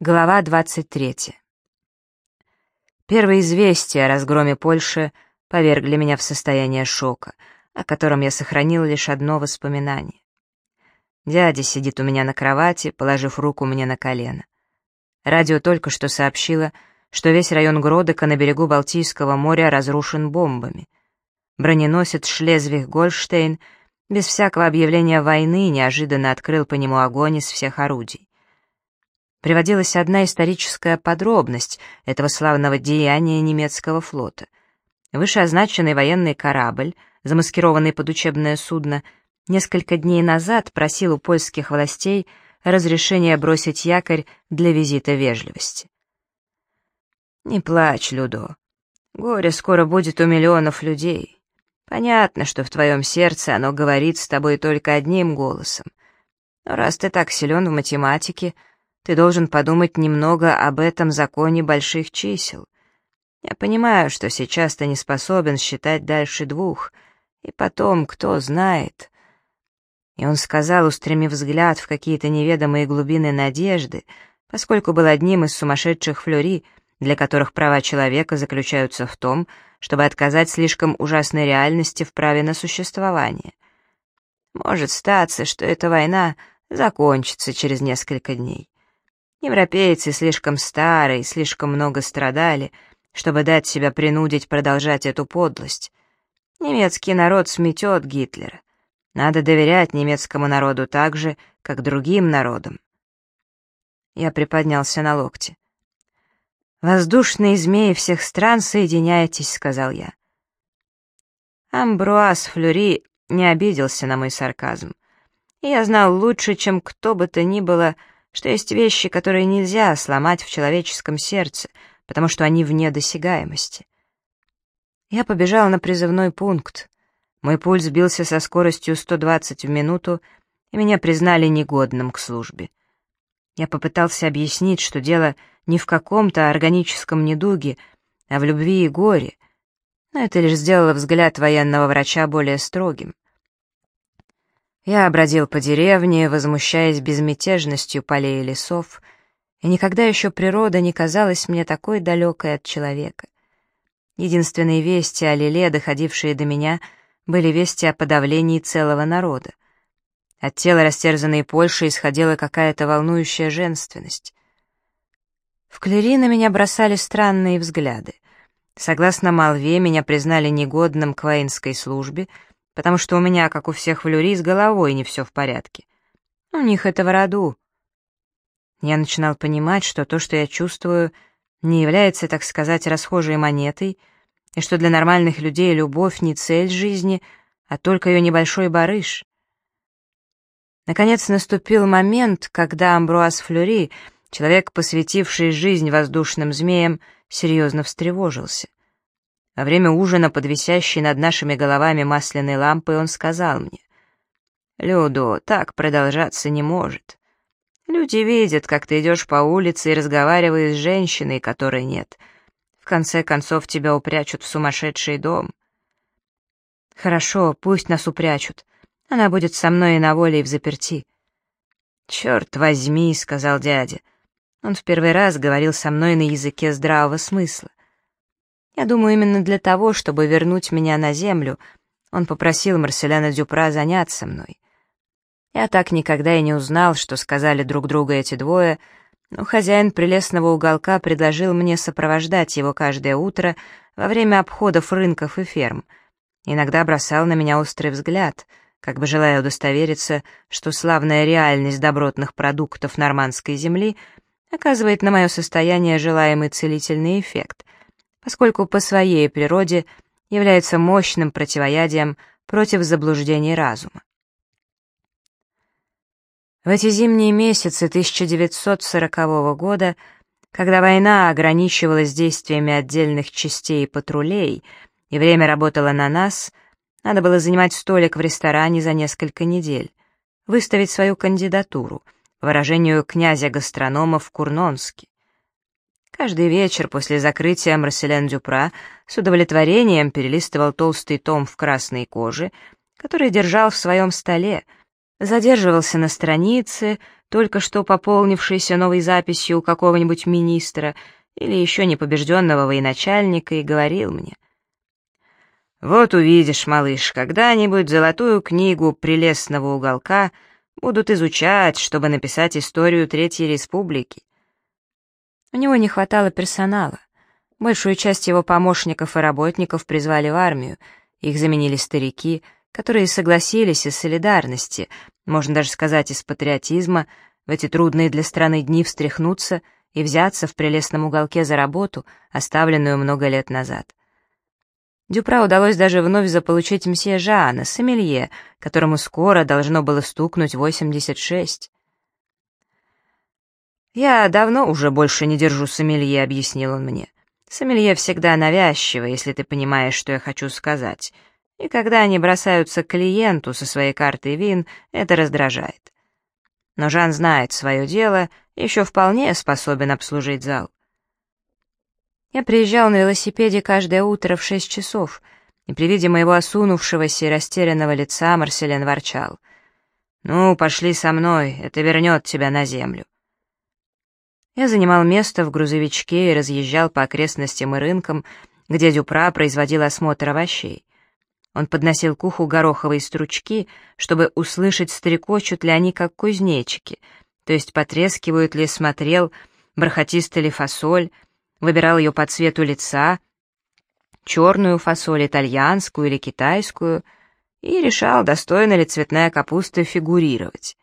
Глава 23. Первые известия о разгроме Польши повергли меня в состояние шока, о котором я сохранил лишь одно воспоминание. Дядя сидит у меня на кровати, положив руку мне на колено. Радио только что сообщило, что весь район Гродека на берегу Балтийского моря разрушен бомбами. Броненосец Шлезвиг-Гольштейн без всякого объявления войны неожиданно открыл по нему огонь из всех орудий приводилась одна историческая подробность этого славного деяния немецкого флота. Вышеозначенный военный корабль, замаскированный под учебное судно, несколько дней назад просил у польских властей разрешения бросить якорь для визита вежливости. «Не плачь, Людо. Горе скоро будет у миллионов людей. Понятно, что в твоем сердце оно говорит с тобой только одним голосом. Но раз ты так силен в математике, ты должен подумать немного об этом законе больших чисел. Я понимаю, что сейчас ты не способен считать дальше двух, и потом, кто знает. И он сказал, устремив взгляд в какие-то неведомые глубины надежды, поскольку был одним из сумасшедших флюри, для которых права человека заключаются в том, чтобы отказать слишком ужасной реальности в праве на существование. Может статься, что эта война закончится через несколько дней. Европейцы слишком старые, слишком много страдали, чтобы дать себя принудить продолжать эту подлость. Немецкий народ сметет Гитлера. Надо доверять немецкому народу так же, как другим народам. Я приподнялся на локте. «Воздушные змеи всех стран, соединяйтесь», — сказал я. Амбруаз Флюри не обиделся на мой сарказм. Я знал лучше, чем кто бы то ни было, — что есть вещи, которые нельзя сломать в человеческом сердце, потому что они вне досягаемости. Я побежал на призывной пункт. Мой пульс бился со скоростью 120 в минуту, и меня признали негодным к службе. Я попытался объяснить, что дело не в каком-то органическом недуге, а в любви и горе, но это лишь сделало взгляд военного врача более строгим. Я бродил по деревне, возмущаясь безмятежностью полей и лесов, и никогда еще природа не казалась мне такой далекой от человека. Единственные вести о Лиле, доходившие до меня, были вести о подавлении целого народа. От тела растерзанной Польши исходила какая-то волнующая женственность. В Клери на меня бросали странные взгляды. Согласно молве, меня признали негодным к воинской службе — потому что у меня, как у всех в люри, с головой не все в порядке. У них это в роду. Я начинал понимать, что то, что я чувствую, не является, так сказать, расхожей монетой, и что для нормальных людей любовь не цель жизни, а только ее небольшой барыш. Наконец наступил момент, когда Амбруаз Флюри, человек, посвятивший жизнь воздушным змеям, серьезно встревожился. Во время ужина под над нашими головами масляной лампой он сказал мне, «Людо, так продолжаться не может. Люди видят, как ты идешь по улице и разговариваешь с женщиной, которой нет. В конце концов тебя упрячут в сумасшедший дом». «Хорошо, пусть нас упрячут. Она будет со мной и на воле, и в заперти». «Черт возьми», — сказал дядя. Он в первый раз говорил со мной на языке здравого смысла. Я думаю, именно для того, чтобы вернуть меня на землю, он попросил Марселяна Дюпра заняться мной. Я так никогда и не узнал, что сказали друг друга эти двое, но хозяин прелестного уголка предложил мне сопровождать его каждое утро во время обходов рынков и ферм. Иногда бросал на меня острый взгляд, как бы желая удостовериться, что славная реальность добротных продуктов нормандской земли оказывает на мое состояние желаемый целительный эффект — поскольку по своей природе является мощным противоядием против заблуждений разума. В эти зимние месяцы 1940 года, когда война ограничивалась действиями отдельных частей и патрулей, и время работало на нас, надо было занимать столик в ресторане за несколько недель, выставить свою кандидатуру, по выражению князя гастрономов Курнонски. Каждый вечер после закрытия Марселен Дюпра с удовлетворением перелистывал толстый том в красной коже, который держал в своем столе, задерживался на странице, только что пополнившийся новой записью у какого-нибудь министра или еще не побежденного военачальника, и говорил мне, «Вот увидишь, малыш, когда-нибудь золотую книгу прелестного уголка будут изучать, чтобы написать историю Третьей Республики». У него не хватало персонала. Большую часть его помощников и работников призвали в армию, их заменили старики, которые согласились из солидарности, можно даже сказать из патриотизма, в эти трудные для страны дни встряхнуться и взяться в прелестном уголке за работу, оставленную много лет назад. Дюпра удалось даже вновь заполучить мсье Жана, сомелье, которому скоро должно было стукнуть 86. «Я давно уже больше не держу сомелье», — объяснил он мне. «Сомелье всегда навязчиво, если ты понимаешь, что я хочу сказать. И когда они бросаются к клиенту со своей картой вин, это раздражает. Но Жан знает свое дело и еще вполне способен обслужить зал. Я приезжал на велосипеде каждое утро в шесть часов, и при виде моего осунувшегося и растерянного лица Марселен ворчал. «Ну, пошли со мной, это вернет тебя на землю». Я занимал место в грузовичке и разъезжал по окрестностям и рынкам, где Дюпра производил осмотр овощей. Он подносил к уху гороховые стручки, чтобы услышать, стрекочут ли они, как кузнечики, то есть потрескивают ли, смотрел, бархатиста ли фасоль, выбирал ее по цвету лица, черную фасоль, итальянскую или китайскую, и решал, достойна ли цветная капуста фигурировать.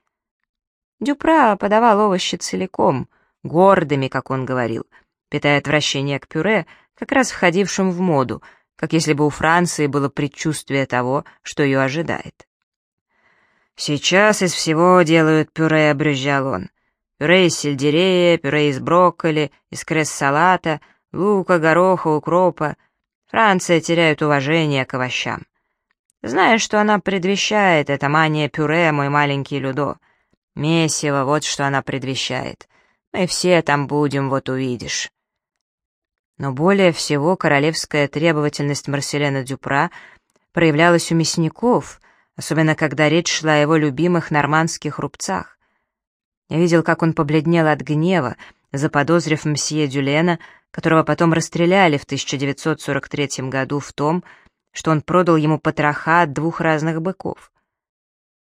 Дюпра подавал овощи целиком — гордыми, как он говорил, питая отвращение к пюре, как раз входившим в моду, как если бы у Франции было предчувствие того, что ее ожидает. «Сейчас из всего делают пюре», — брюзжал он. «Пюре из сельдерея, пюре из брокколи, из кресс-салата, лука, гороха, укропа. Франция теряет уважение к овощам. Знаешь, что она предвещает, эта мания пюре, мой маленький Людо? Месиво, вот что она предвещает. Мы все там будем, вот увидишь». Но более всего королевская требовательность Марселена Дюпра проявлялась у мясников, особенно когда речь шла о его любимых нормандских рубцах. Я видел, как он побледнел от гнева, заподозрив мсье Дюлена, которого потом расстреляли в 1943 году в том, что он продал ему потроха от двух разных быков.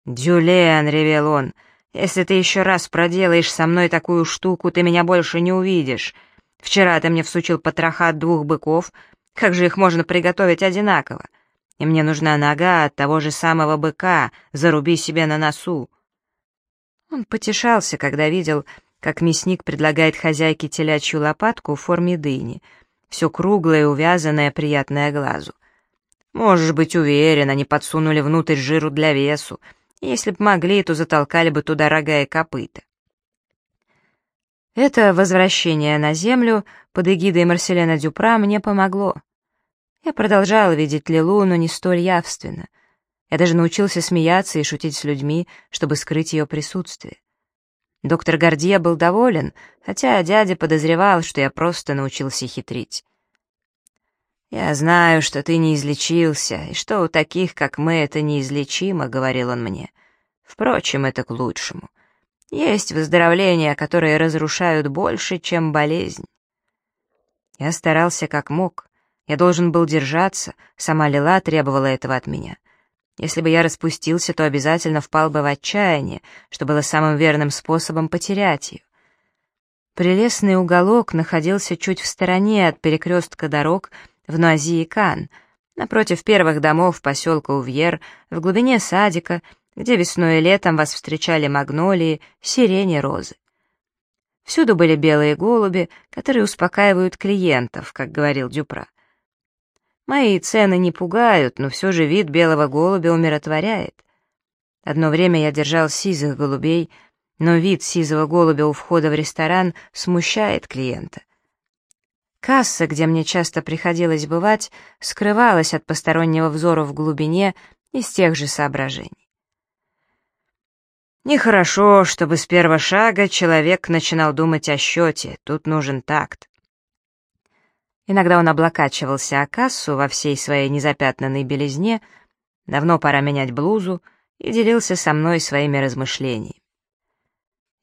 «Дюлен», — ревел он, — если ты еще раз проделаешь со мной такую штуку, ты меня больше не увидишь. Вчера ты мне всучил потроха от двух быков, как же их можно приготовить одинаково? И мне нужна нога от того же самого быка, заруби себе на носу». Он потешался, когда видел, как мясник предлагает хозяйке телячью лопатку в форме дыни, все круглое, увязанное, приятное глазу. «Можешь быть уверен, они подсунули внутрь жиру для весу, если б могли, то затолкали бы туда рога и копыта. Это возвращение на землю под эгидой Марселена Дюпра мне помогло. Я продолжала видеть Лилу, но не столь явственно. Я даже научился смеяться и шутить с людьми, чтобы скрыть ее присутствие. Доктор Гордье был доволен, хотя дядя подозревал, что я просто научился хитрить. «Я знаю, что ты не излечился, и что у таких, как мы, это неизлечимо», — говорил он мне. «Впрочем, это к лучшему. Есть выздоровления, которые разрушают больше, чем болезнь». Я старался как мог. Я должен был держаться, сама Лила требовала этого от меня. Если бы я распустился, то обязательно впал бы в отчаяние, что было самым верным способом потерять ее. Прелестный уголок находился чуть в стороне от перекрестка дорог, в Нуази и Кан, напротив первых домов поселка Увьер, в глубине садика, где весной и летом вас встречали магнолии, сирени, розы. Всюду были белые голуби, которые успокаивают клиентов, как говорил Дюпра. Мои цены не пугают, но все же вид белого голубя умиротворяет. Одно время я держал сизых голубей, но вид сизого голубя у входа в ресторан смущает клиента. Касса, где мне часто приходилось бывать, скрывалась от постороннего взора в глубине из тех же соображений. Нехорошо, чтобы с первого шага человек начинал думать о счете, тут нужен такт. Иногда он облокачивался о кассу во всей своей незапятнанной белизне, давно пора менять блузу, и делился со мной своими размышлениями.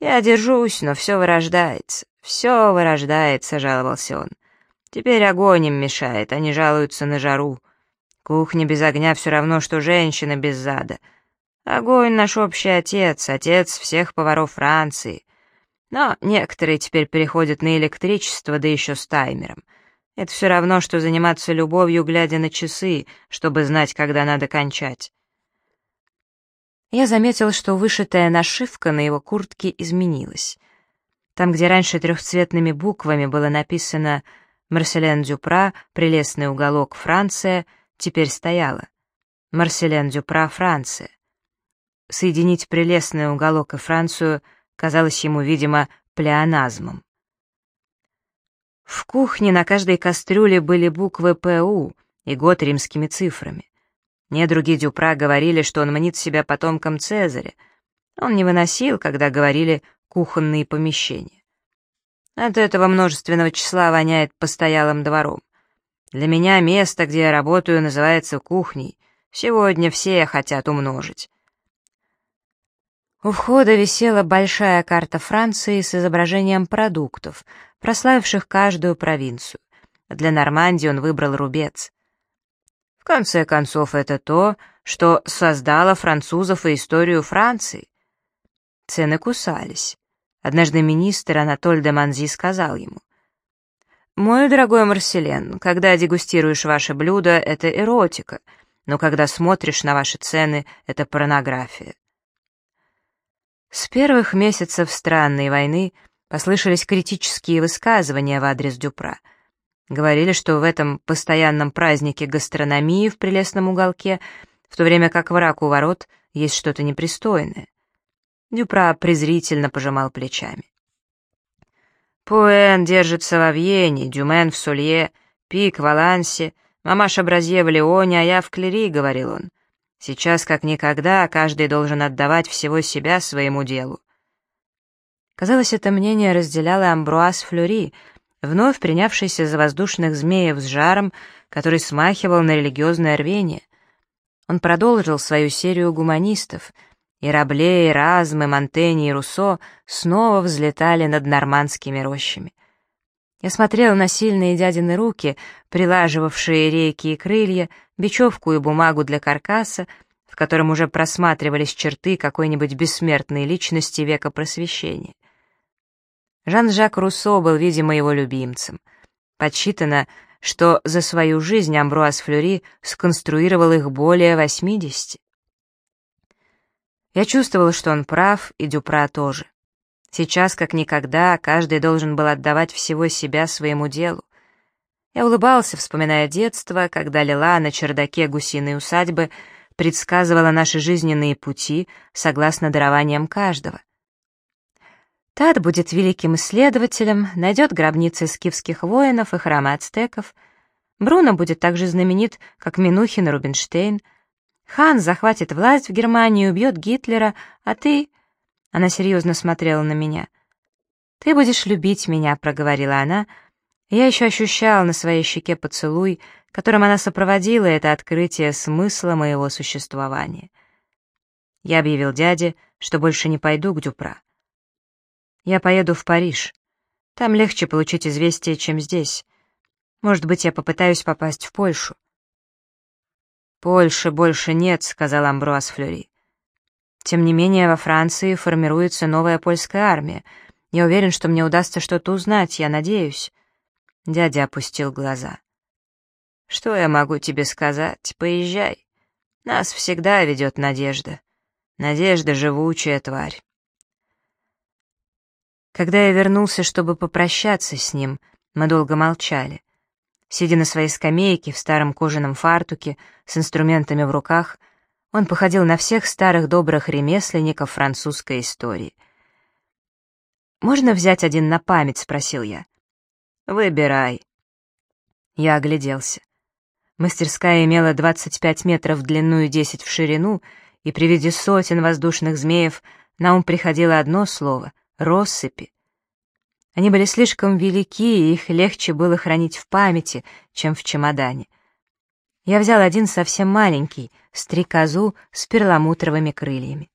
«Я держусь, но все вырождается, все вырождается», — жаловался он. «Теперь огонь им мешает, они жалуются на жару. Кухня без огня все равно, что женщина без зада. Огонь наш общий отец, отец всех поваров Франции. Но некоторые теперь переходят на электричество, да еще с таймером. Это все равно, что заниматься любовью, глядя на часы, чтобы знать, когда надо кончать. Я заметил, что вышитая нашивка на его куртке изменилась. Там, где раньше трехцветными буквами было написано «Марселен Дюпра, прелестный уголок, Франция», теперь стояло «Марселен Дюпра, Франция». Соединить прелестный уголок и Францию казалось ему, видимо, плеоназмом. В кухне на каждой кастрюле были буквы «ПУ» и год римскими цифрами. Недруги Дюпра говорили, что он мнит себя потомком Цезаря. Он не выносил, когда говорили «кухонные помещения». От этого множественного числа воняет постоялым двором. Для меня место, где я работаю, называется кухней. Сегодня все хотят умножить. У входа висела большая карта Франции с изображением продуктов, прославивших каждую провинцию. Для Нормандии он выбрал рубец. В конце концов, это то, что создало французов и историю Франции. Цены кусались. Однажды министр Анатоль де Манзи сказал ему, «Мой дорогой Марселен, когда дегустируешь ваше блюдо, это эротика, но когда смотришь на ваши цены, это порнография». С первых месяцев странной войны послышались критические высказывания в адрес Дюпра. Говорили, что в этом постоянном празднике гастрономии в прелестном уголке, в то время как враг у ворот, есть что-то непристойное. Дюпра презрительно пожимал плечами. Пуэн держится в Авьене, Дюмен в Сулье, Пик в Алансе, мамаша Бразье в Леоне, а я в Клери, — говорил он. Сейчас, как никогда, каждый должен отдавать всего себя своему делу. Казалось, это мнение разделяло Амбруаз Флюри, вновь принявшийся за воздушных змеев с жаром, который смахивал на религиозное рвение. Он продолжил свою серию гуманистов, и Рабле, и Разм, и Монтень, и Руссо снова взлетали над нормандскими рощами. Я смотрел на сильные дядины руки, прилаживавшие реки и крылья, бечевку и бумагу для каркаса, в котором уже просматривались черты какой-нибудь бессмертной личности века просвещения. Жан-Жак Руссо был, видимо, его любимцем. Подсчитано, что за свою жизнь Амбруаз Флюри сконструировал их более 80. Я чувствовал, что он прав, и Дюпра тоже. Сейчас, как никогда, каждый должен был отдавать всего себя своему делу. Я улыбался, вспоминая детство, когда Лила на чердаке гусиной усадьбы предсказывала наши жизненные пути согласно дарованиям каждого. Тад будет великим исследователем, найдет гробницы скифских воинов и храмы ацтеков. Бруно будет так же знаменит, как Минухин и Рубинштейн. Хан захватит власть в Германии убьет Гитлера, а ты... Она серьезно смотрела на меня. «Ты будешь любить меня», — проговорила она. Я еще ощущал на своей щеке поцелуй, которым она сопроводила это открытие смысла моего существования. Я объявил дяде, что больше не пойду к Дюпра. Я поеду в Париж. Там легче получить известие, чем здесь. Может быть, я попытаюсь попасть в Польшу. «Польши больше нет», — сказал Амбруаз Флюри. Тем не менее, во Франции формируется новая польская армия. Я уверен, что мне удастся что-то узнать, я надеюсь». Дядя опустил глаза. «Что я могу тебе сказать? Поезжай. Нас всегда ведет надежда. Надежда — живучая тварь». Когда я вернулся, чтобы попрощаться с ним, мы долго молчали. Сидя на своей скамейке в старом кожаном фартуке с инструментами в руках, он походил на всех старых добрых ремесленников французской истории. «Можно взять один на память?» — спросил я. «Выбирай». Я огляделся. Мастерская имела 25 метров в длину и 10 в ширину, и при виде сотен воздушных змеев на ум приходило одно слово — россыпи. Они были слишком велики, и их легче было хранить в памяти, чем в чемодане. Я взял один совсем маленький, стрекозу с перламутровыми крыльями.